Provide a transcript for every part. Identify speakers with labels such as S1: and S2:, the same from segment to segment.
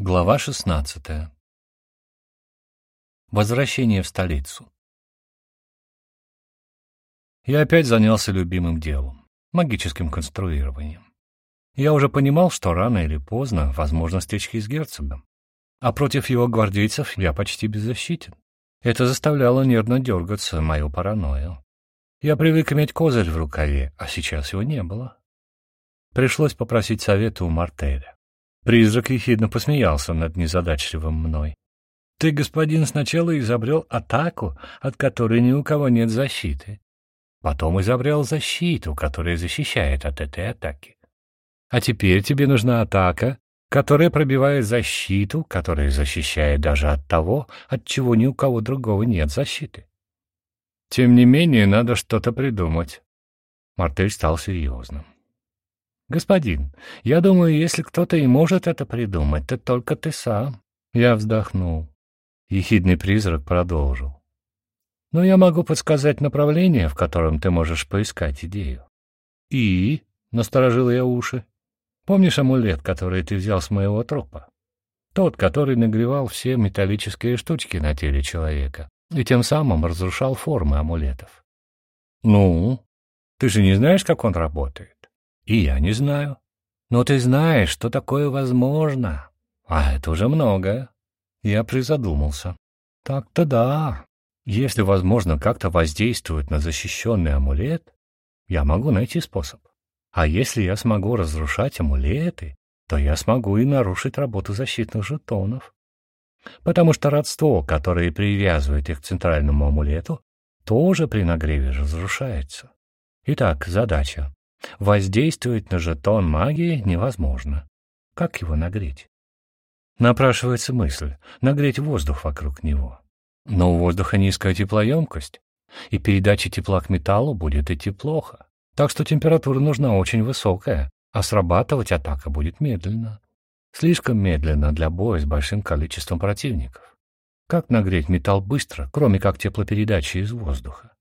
S1: Глава 16. Возвращение в столицу. Я опять занялся любимым делом — магическим конструированием. Я уже понимал, что рано или поздно возможно стычки с герцогом, а против его гвардейцев я почти беззащитен. Это заставляло нервно дергаться мою паранойю. Я привык иметь козырь в рукаве, а сейчас его не было. Пришлось попросить совета у Мартеля. Призрак ехидно посмеялся над незадачливым мной. «Ты, господин, сначала изобрел атаку, от которой ни у кого нет защиты. Потом изобрел защиту, которая защищает от этой атаки. А теперь тебе нужна атака, которая пробивает защиту, которая защищает даже от того, от чего ни у кого другого нет защиты. Тем не менее, надо что-то придумать». Мартель стал серьезным. «Господин, я думаю, если кто-то и может это придумать, то только ты сам». Я вздохнул. Ехидный призрак продолжил. «Но я могу подсказать направление, в котором ты можешь поискать идею». «И?» — насторожил я уши. «Помнишь амулет, который ты взял с моего трупа? Тот, который нагревал все металлические штучки на теле человека и тем самым разрушал формы амулетов». «Ну? Ты же не знаешь, как он работает?» И я не знаю. Но ты знаешь, что такое возможно. А это уже многое. Я призадумался. Так-то да. Если возможно как-то воздействовать на защищенный амулет, я могу найти способ. А если я смогу разрушать амулеты, то я смогу и нарушить работу защитных жетонов. Потому что родство, которое привязывает их к центральному амулету, тоже при нагреве разрушается. Итак, задача Воздействовать на жетон магии невозможно. Как его нагреть? Напрашивается мысль — нагреть воздух вокруг него. Но у воздуха низкая теплоемкость, и передача тепла к металлу будет идти плохо. Так что температура нужна очень высокая, а срабатывать атака будет медленно. Слишком медленно для боя с большим количеством противников. Как нагреть металл быстро, кроме как теплопередачи из воздуха?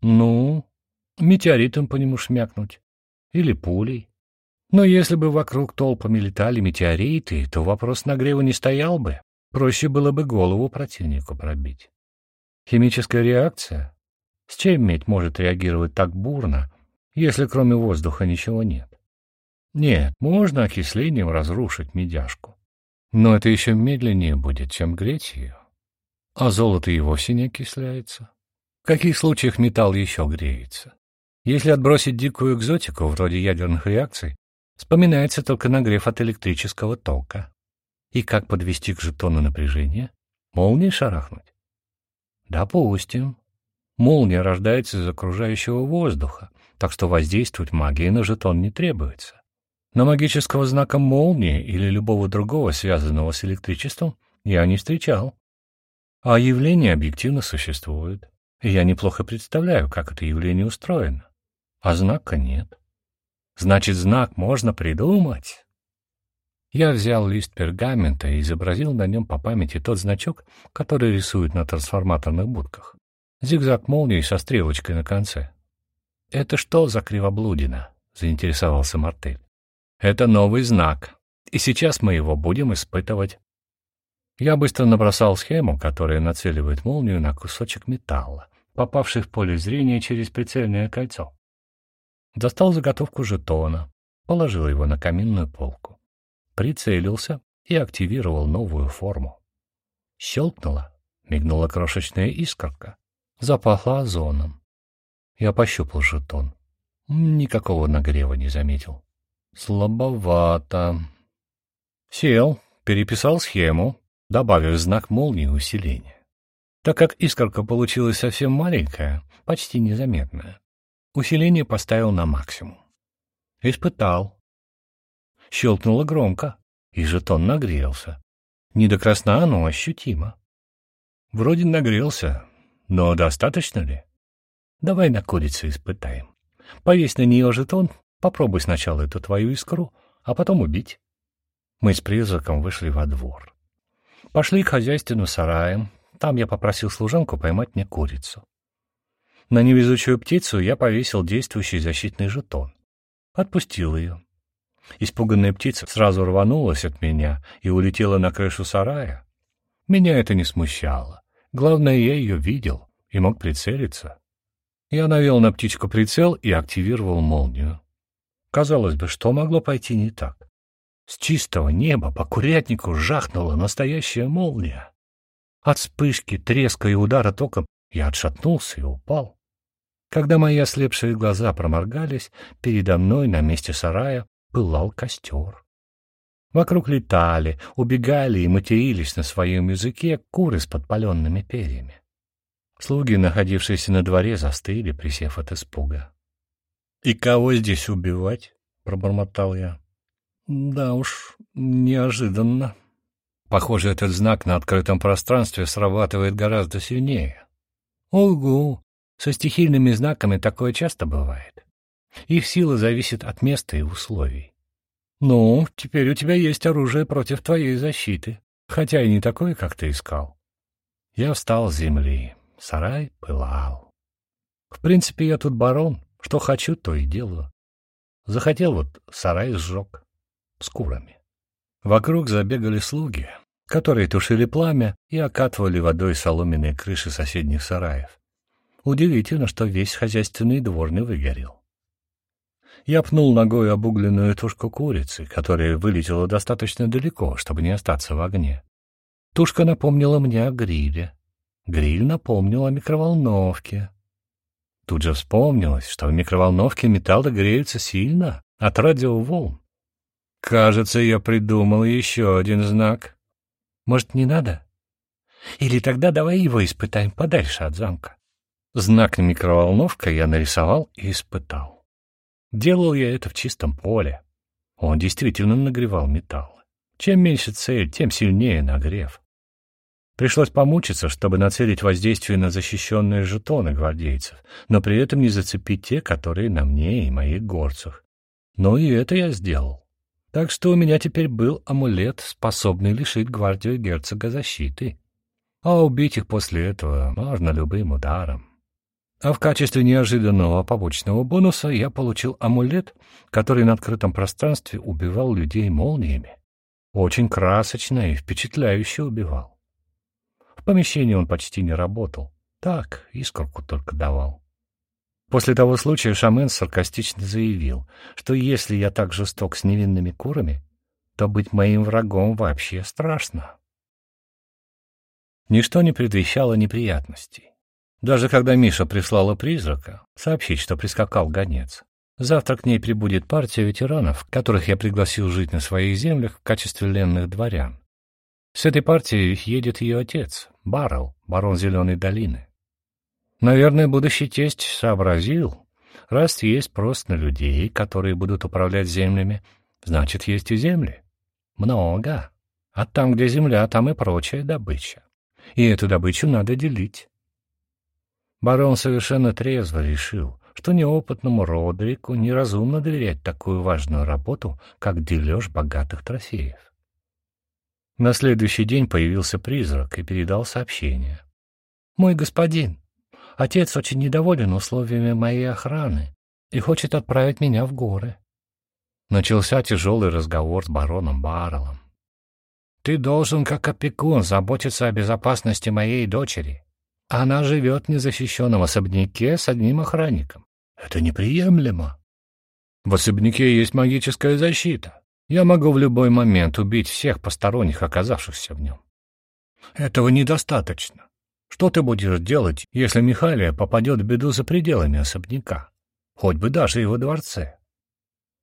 S1: Ну, метеоритом по нему шмякнуть. Или пулей. Но если бы вокруг толпами летали метеориты, то вопрос нагрева не стоял бы. Проще было бы голову противнику пробить. Химическая реакция? С чем медь может реагировать так бурно, если кроме воздуха ничего нет? Нет, можно окислением разрушить медяшку. Но это еще медленнее будет, чем греть ее. А золото и вовсе не окисляется. В каких случаях металл еще греется? Если отбросить дикую экзотику, вроде ядерных реакций, вспоминается только нагрев от электрического тока. И как подвести к жетону напряжение? Молнией шарахнуть? Допустим. Молния рождается из окружающего воздуха, так что воздействовать магией на жетон не требуется. Но магического знака молнии или любого другого, связанного с электричеством, я не встречал. А явление объективно существует. И я неплохо представляю, как это явление устроено а знака нет. Значит, знак можно придумать. Я взял лист пергамента и изобразил на нем по памяти тот значок, который рисуют на трансформаторных будках. Зигзаг молнии со стрелочкой на конце. «Это что за кривоблудина?» — заинтересовался Мартель. «Это новый знак, и сейчас мы его будем испытывать». Я быстро набросал схему, которая нацеливает молнию на кусочек металла, попавший в поле зрения через прицельное кольцо. Достал заготовку жетона, положил его на каминную полку. Прицелился и активировал новую форму. Щелкнула, мигнула крошечная искорка. Запахло озоном. Я пощупал жетон. Никакого нагрева не заметил. Слабовато. Сел, переписал схему, добавив знак молнии усиления. Так как искорка получилась совсем маленькая, почти незаметная, Усиление поставил на максимум. Испытал. Щелкнуло громко, и жетон нагрелся. Не до красна, но ощутимо. Вроде нагрелся, но достаточно ли? Давай на курицу испытаем. Повесь на нее жетон, попробуй сначала эту твою искру, а потом убить. Мы с призраком вышли во двор. Пошли к хозяйственным сараям. Там я попросил служанку поймать мне курицу. На невезучую птицу я повесил действующий защитный жетон. Отпустил ее. Испуганная птица сразу рванулась от меня и улетела на крышу сарая. Меня это не смущало. Главное, я ее видел и мог прицелиться. Я навел на птичку прицел и активировал молнию. Казалось бы, что могло пойти не так? С чистого неба по курятнику жахнула настоящая молния. От вспышки, треска и удара током я отшатнулся и упал. Когда мои ослепшие глаза проморгались, передо мной на месте сарая пылал костер. Вокруг летали, убегали и матерились на своем языке куры с подпаленными перьями. Слуги, находившиеся на дворе, застыли, присев от испуга. — И кого здесь убивать? — пробормотал я. — Да уж, неожиданно. Похоже, этот знак на открытом пространстве срабатывает гораздо сильнее. — Угу, со стихийными знаками такое часто бывает. Их сила зависит от места и условий. Ну, теперь у тебя есть оружие против твоей защиты, хотя и не такое, как ты искал. Я встал с земли. Сарай пылал. В принципе, я тут барон. Что хочу, то и делаю. Захотел вот сарай сжег. С курами. Вокруг забегали слуги, которые тушили пламя и окатывали водой соломенные крыши соседних сараев. Удивительно, что весь хозяйственный двор не выгорел. Я пнул ногой обугленную тушку курицы, которая вылетела достаточно далеко, чтобы не остаться в огне. Тушка напомнила мне о гриле. Гриль напомнил о микроволновке. Тут же вспомнилось, что в микроволновке металлы греются сильно от радиоволн. Кажется, я придумал еще один знак. Может, не надо? Или тогда давай его испытаем подальше от замка. Знак микроволновка я нарисовал и испытал. Делал я это в чистом поле. Он действительно нагревал металл. Чем меньше цель, тем сильнее нагрев. Пришлось помучиться, чтобы нацелить воздействие на защищенные жетоны гвардейцев, но при этом не зацепить те, которые на мне и моих горцах. Но и это я сделал. Так что у меня теперь был амулет, способный лишить гвардию герцога защиты. А убить их после этого можно любым ударом. А в качестве неожиданного побочного бонуса я получил амулет, который на открытом пространстве убивал людей молниями. Очень красочно и впечатляюще убивал. В помещении он почти не работал. Так, искорку только давал. После того случая шамен саркастично заявил, что если я так жесток с невинными курами, то быть моим врагом вообще страшно. Ничто не предвещало неприятностей. Даже когда Миша прислала призрака, сообщить, что прискакал гонец. Завтра к ней прибудет партия ветеранов, которых я пригласил жить на своих землях в качестве ленных дворян. С этой партией едет ее отец, Баррел, барон Зеленой долины. Наверное, будущий тесть сообразил, раз есть спрос на людей, которые будут управлять землями, значит, есть и земли. Много. А там, где земля, там и прочая добыча. И эту добычу надо делить. Барон совершенно трезво решил, что неопытному Родрику неразумно доверять такую важную работу, как дележ богатых трофеев. На следующий день появился призрак и передал сообщение. «Мой господин, отец очень недоволен условиями моей охраны и хочет отправить меня в горы». Начался тяжелый разговор с бароном Баррелом. «Ты должен, как опекун, заботиться о безопасности моей дочери», она живет в незащищенном особняке с одним охранником. Это неприемлемо. В особняке есть магическая защита. Я могу в любой момент убить всех посторонних, оказавшихся в нем. Этого недостаточно. Что ты будешь делать, если Михалия попадет в беду за пределами особняка? Хоть бы даже его дворце.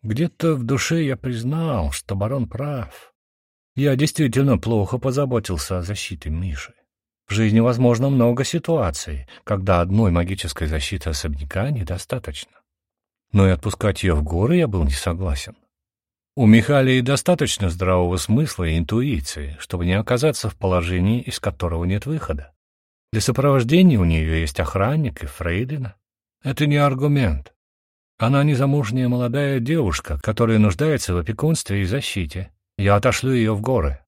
S1: Где-то в душе я признал, что барон прав. Я действительно плохо позаботился о защите Миши. В жизни возможно много ситуаций, когда одной магической защиты особняка недостаточно. Но и отпускать ее в горы я был не согласен. У Михалии достаточно здравого смысла и интуиции, чтобы не оказаться в положении, из которого нет выхода. Для сопровождения у нее есть охранник и фрейлина. Это не аргумент. Она незамужняя молодая девушка, которая нуждается в опекунстве и защите. Я отошлю ее в горы.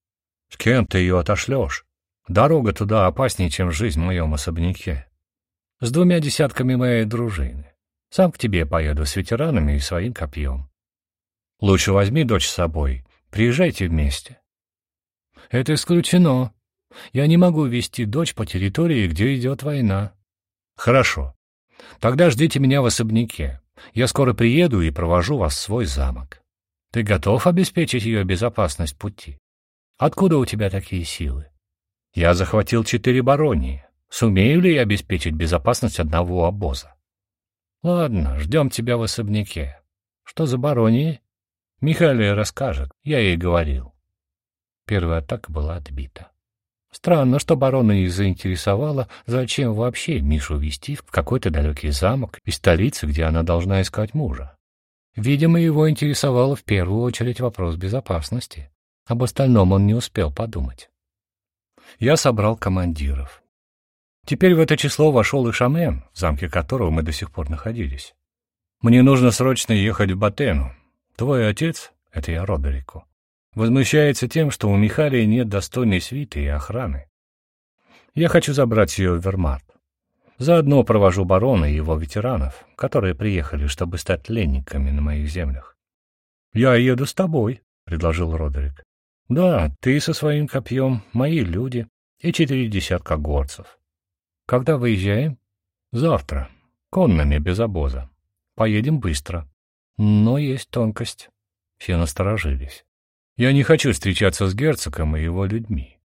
S1: С кем ты ее отошлешь? Дорога туда опаснее, чем жизнь в моем особняке. С двумя десятками моей дружины. Сам к тебе поеду с ветеранами и своим копьем. Лучше возьми дочь с собой. Приезжайте вместе. Это исключено. Я не могу вести дочь по территории, где идет война. Хорошо. Тогда ждите меня в особняке. Я скоро приеду и провожу вас в свой замок. Ты готов обеспечить ее безопасность пути? Откуда у тебя такие силы? Я захватил четыре баронии. Сумею ли я обеспечить безопасность одного обоза? Ладно, ждем тебя в особняке. Что за баронии? Михалия расскажет, я ей говорил. Первая атака была отбита. Странно, что барона не заинтересовало, зачем вообще Мишу вести в какой-то далекий замок из столицы, где она должна искать мужа. Видимо, его интересовал в первую очередь вопрос безопасности. Об остальном он не успел подумать. Я собрал командиров. Теперь в это число вошел и Шамен, в замке которого мы до сих пор находились. Мне нужно срочно ехать в Батену. Твой отец, это я Родерику, возмущается тем, что у Михалии нет достойной свиты и охраны. Я хочу забрать ее в Вермарт. Заодно провожу барона и его ветеранов, которые приехали, чтобы стать пленниками на моих землях. — Я еду с тобой, — предложил Родерик. — Да, ты со своим копьем, мои люди и четыре десятка горцев. — Когда выезжаем? — Завтра. Конными, без обоза. Поедем быстро. Но есть тонкость. Все насторожились. Я не хочу встречаться с герцогом и его людьми.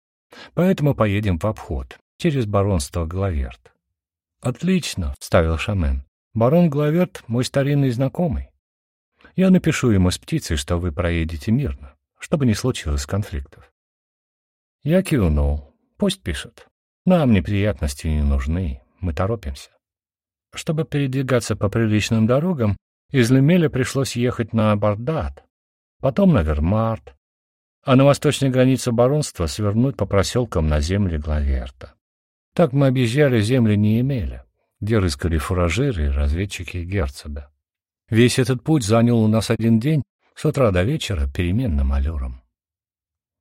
S1: Поэтому поедем в обход, через баронство Главерт. «Отлично», — вставил Шамен. «Барон Главерт — мой старинный знакомый. Я напишу ему с птицей, что вы проедете мирно, чтобы не случилось конфликтов». Я кивнул. Пусть пишет. Нам неприятности не нужны, мы торопимся. Чтобы передвигаться по приличным дорогам, из Лемеля пришлось ехать на Бардат, потом на Вермарт, а на восточной границе баронства свернуть по проселкам на земли Главерта. Так мы объезжали земли Неемеля, где рыскали фуражиры и разведчики герцога. Весь этот путь занял у нас один день, с утра до вечера переменным аллюром.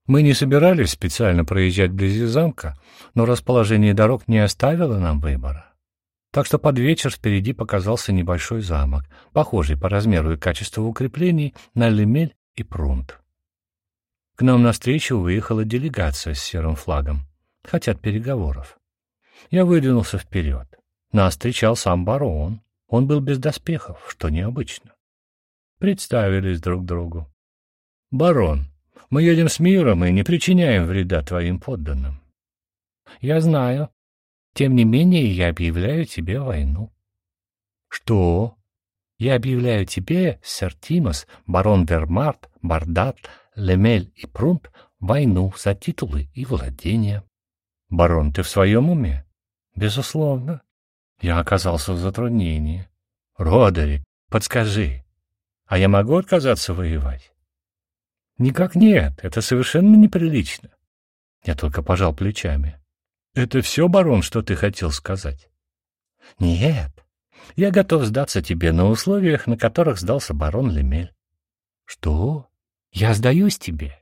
S1: Мы не собирались специально проезжать вблизи замка, но расположение дорог не оставило нам выбора. Так что под вечер впереди показался небольшой замок, похожий по размеру и качеству укреплений на Лемель и Прунт. К нам навстречу выехала делегация с серым флагом. Хотят переговоров. Я выдвинулся вперед. Нас встречал сам барон. Он был без доспехов, что необычно. Представились друг другу. «Барон, мы едем с миром и не причиняем вреда твоим подданным». «Я знаю. Тем не менее, я объявляю тебе войну». «Что?» «Я объявляю тебе, сэр Тимос, барон Вермарт, Бардат, Лемель и Прунт войну за титулы и владения. Барон, ты в своем уме? Безусловно. Я оказался в затруднении. Родерик, подскажи, а я могу отказаться воевать? Никак нет, это совершенно неприлично. Я только пожал плечами. Это все, барон, что ты хотел сказать? Нет, я готов сдаться тебе на условиях, на которых сдался барон Лемель. Что? Я сдаюсь тебе.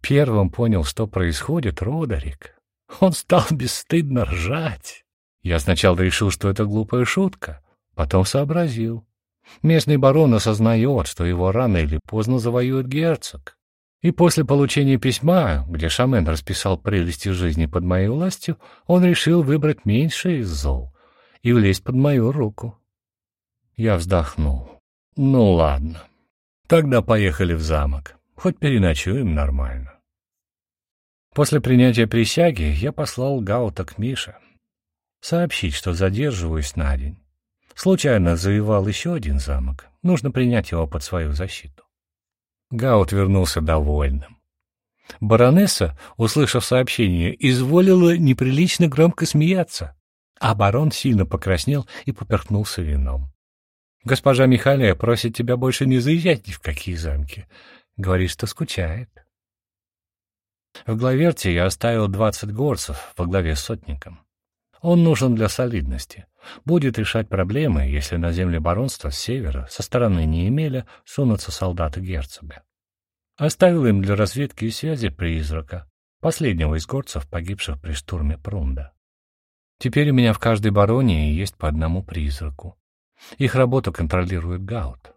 S1: Первым понял, что происходит, Родерик. Он стал бесстыдно ржать. Я сначала решил, что это глупая шутка, потом сообразил. Местный барон осознает, что его рано или поздно завоюет герцог. И после получения письма, где Шамен расписал прелести жизни под моей властью, он решил выбрать меньшее из зол и влезть под мою руку. Я вздохнул. Ну ладно. Тогда поехали в замок. Хоть переночуем нормально. После принятия присяги я послал Гаута к Мише. Сообщить, что задерживаюсь на день. Случайно завоевал еще один замок. Нужно принять его под свою защиту. Гаут вернулся довольным. Баронесса, услышав сообщение, изволила неприлично громко смеяться, а барон сильно покраснел и поперхнулся вином. Госпожа Михалия просит тебя больше не заезжать ни в какие замки. Говорит, что скучает. В Главерте я оставил двадцать горцев во главе с сотником. Он нужен для солидности. Будет решать проблемы, если на земле баронства с севера, со стороны Неемеля, сунутся солдаты герцога. Оставил им для разведки и связи призрака, последнего из горцев, погибших при штурме Прунда. Теперь у меня в каждой баронии есть по одному призраку. Их работу контролирует Гаут.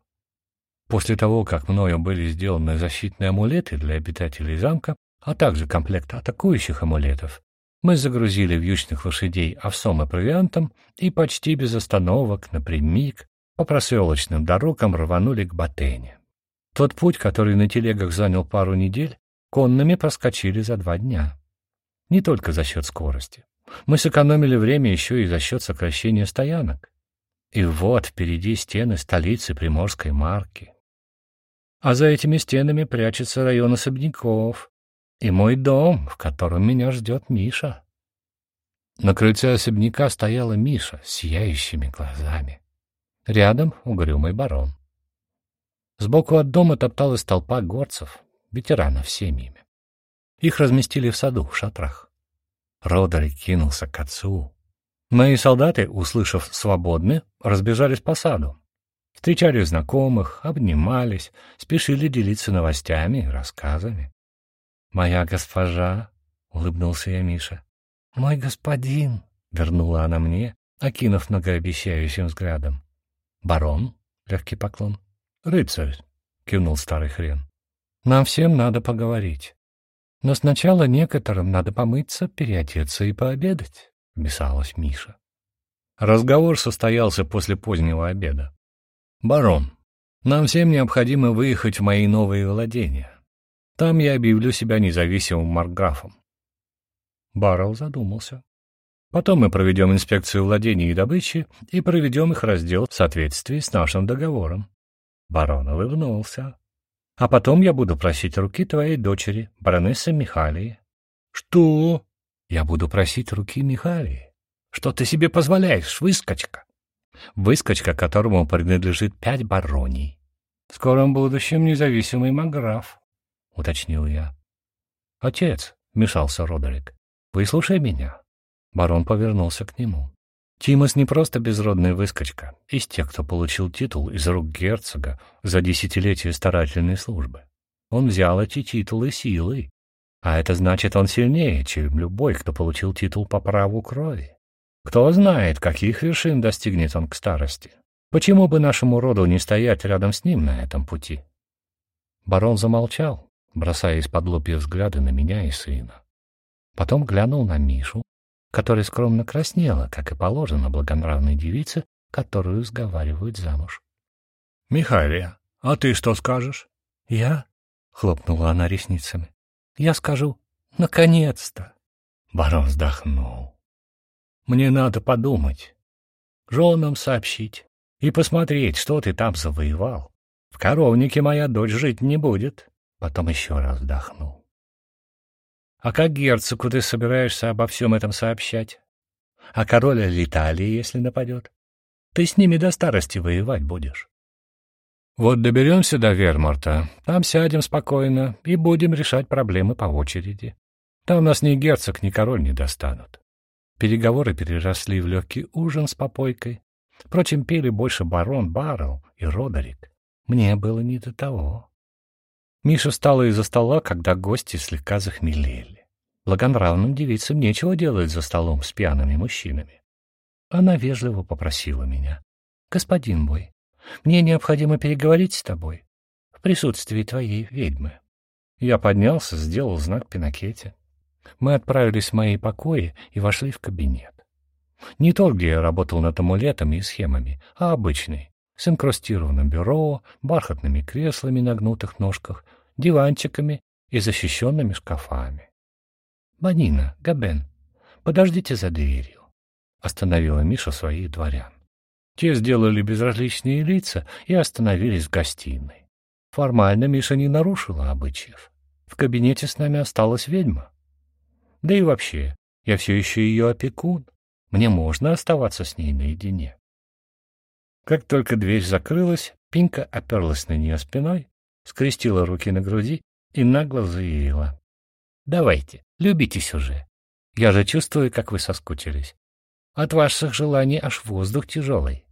S1: После того, как мною были сделаны защитные амулеты для обитателей замка, а также комплект атакующих амулетов, мы загрузили вьючных лошадей овсом и провиантом и почти без остановок, напрямик, по проселочным дорогам рванули к Батене. Тот путь, который на телегах занял пару недель, конными проскочили за два дня. Не только за счет скорости. Мы сэкономили время еще и за счет сокращения стоянок. И вот впереди стены столицы Приморской марки. А за этими стенами прячется район особняков и мой дом, в котором меня ждет Миша. На крыльце особняка стояла Миша с сияющими глазами. Рядом угрюмый барон. Сбоку от дома топталась толпа горцев, ветеранов семьями. Их разместили в саду, в шатрах. Родерик кинулся к отцу. Мои солдаты, услышав «свободны», разбежались по саду. Встречали знакомых, обнимались, спешили делиться новостями и рассказами. «Моя госпожа», — улыбнулся я Миша. «Мой господин», — вернула она мне, окинув многообещающим взглядом. «Барон?» — легкий поклон. «Рыцарь», — кивнул старый хрен. «Нам всем надо поговорить. Но сначала некоторым надо помыться, переодеться и пообедать», — вмешалась Миша. Разговор состоялся после позднего обеда. «Барон, нам всем необходимо выехать в мои новые владения. Там я объявлю себя независимым марграфом». Баррелл задумался. Потом мы проведем инспекцию владений и добычи и проведем их раздел в соответствии с нашим договором. Барон улыбнулся. А потом я буду просить руки твоей дочери, баронессы Михалии. Что? Я буду просить руки Михалии. Что ты себе позволяешь, выскочка? Выскочка, которому принадлежит пять бароний. В скором будущем независимый маграф, уточнил я. Отец, вмешался Родерик, выслушай меня. Барон повернулся к нему. Тимос не просто безродный выскочка, из тех, кто получил титул из рук герцога за десятилетие старательной службы. Он взял эти титулы силой, а это значит, он сильнее, чем любой, кто получил титул по праву крови. Кто знает, каких вершин достигнет он к старости. Почему бы нашему роду не стоять рядом с ним на этом пути? Барон замолчал, бросая из-под лобья взгляды на меня и сына. Потом глянул на Мишу, которая скромно краснела, как и положено благонравной девице, которую сговаривают замуж. — Михайлия, а ты что скажешь? — Я? — хлопнула она ресницами. — Я скажу, наконец-то. Барон вздохнул. — Мне надо подумать, женам сообщить и посмотреть, что ты там завоевал. В коровнике моя дочь жить не будет. Потом еще раз вздохнул. А как герцогу ты собираешься обо всем этом сообщать? А король Литалии, если нападет? Ты с ними до старости воевать будешь. Вот доберемся до Верморта, там сядем спокойно и будем решать проблемы по очереди. Там нас ни герцог, ни король не достанут. Переговоры переросли в легкий ужин с попойкой. Впрочем, пели больше барон Баррелл и Родерик. Мне было не до того. Миша встала из-за стола, когда гости слегка захмелели. Благонравным девицам нечего делать за столом с пьяными мужчинами. Она вежливо попросила меня. — Господин мой, мне необходимо переговорить с тобой в присутствии твоей ведьмы. Я поднялся, сделал знак Пинакете. Мы отправились в мои покои и вошли в кабинет. Не тот, где я работал над амулетами и схемами, а обычный, с инкрустированным бюро, бархатными креслами на гнутых ножках, диванчиками и защищенными шкафами. «Банина, Габен, подождите за дверью», — остановила Миша своих дворян. Те сделали безразличные лица и остановились в гостиной. Формально Миша не нарушила обычаев. В кабинете с нами осталась ведьма. Да и вообще, я все еще ее опекун. Мне можно оставаться с ней наедине. Как только дверь закрылась, Пинка оперлась на нее спиной, скрестила руки на груди и нагло заявила. «Давайте, любитесь уже. Я же чувствую, как вы соскучились. От ваших желаний аж воздух тяжелый.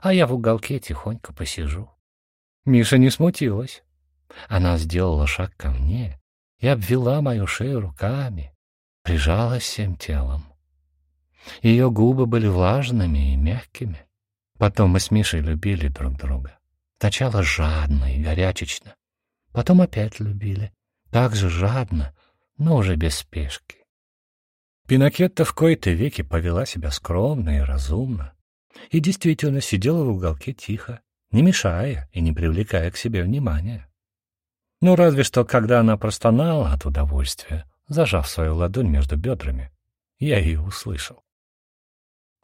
S1: А я в уголке тихонько посижу». Миша не смутилась. Она сделала шаг ко мне и обвела мою шею руками, прижалась всем телом. Ее губы были влажными и мягкими. Потом мы с Мишей любили друг друга. Сначала жадно и горячечно, потом опять любили, так же жадно, но уже без спешки. Пинокетта в кои-то веки повела себя скромно и разумно, и действительно сидела в уголке тихо, не мешая и не привлекая к себе внимания. Ну, разве что, когда она простонала от удовольствия, зажав свою ладонь между бедрами, я ее услышал.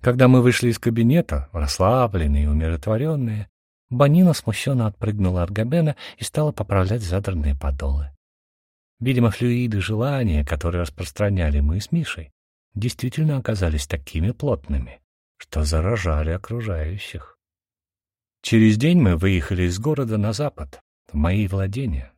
S1: Когда мы вышли из кабинета, расслабленные и умиротворенные, Банина смущенно отпрыгнула от Габена и стала поправлять задранные подолы. Видимо, флюиды желания, которые распространяли мы с Мишей, действительно оказались такими плотными, что заражали окружающих. Через день мы выехали из города на запад, в мои владения,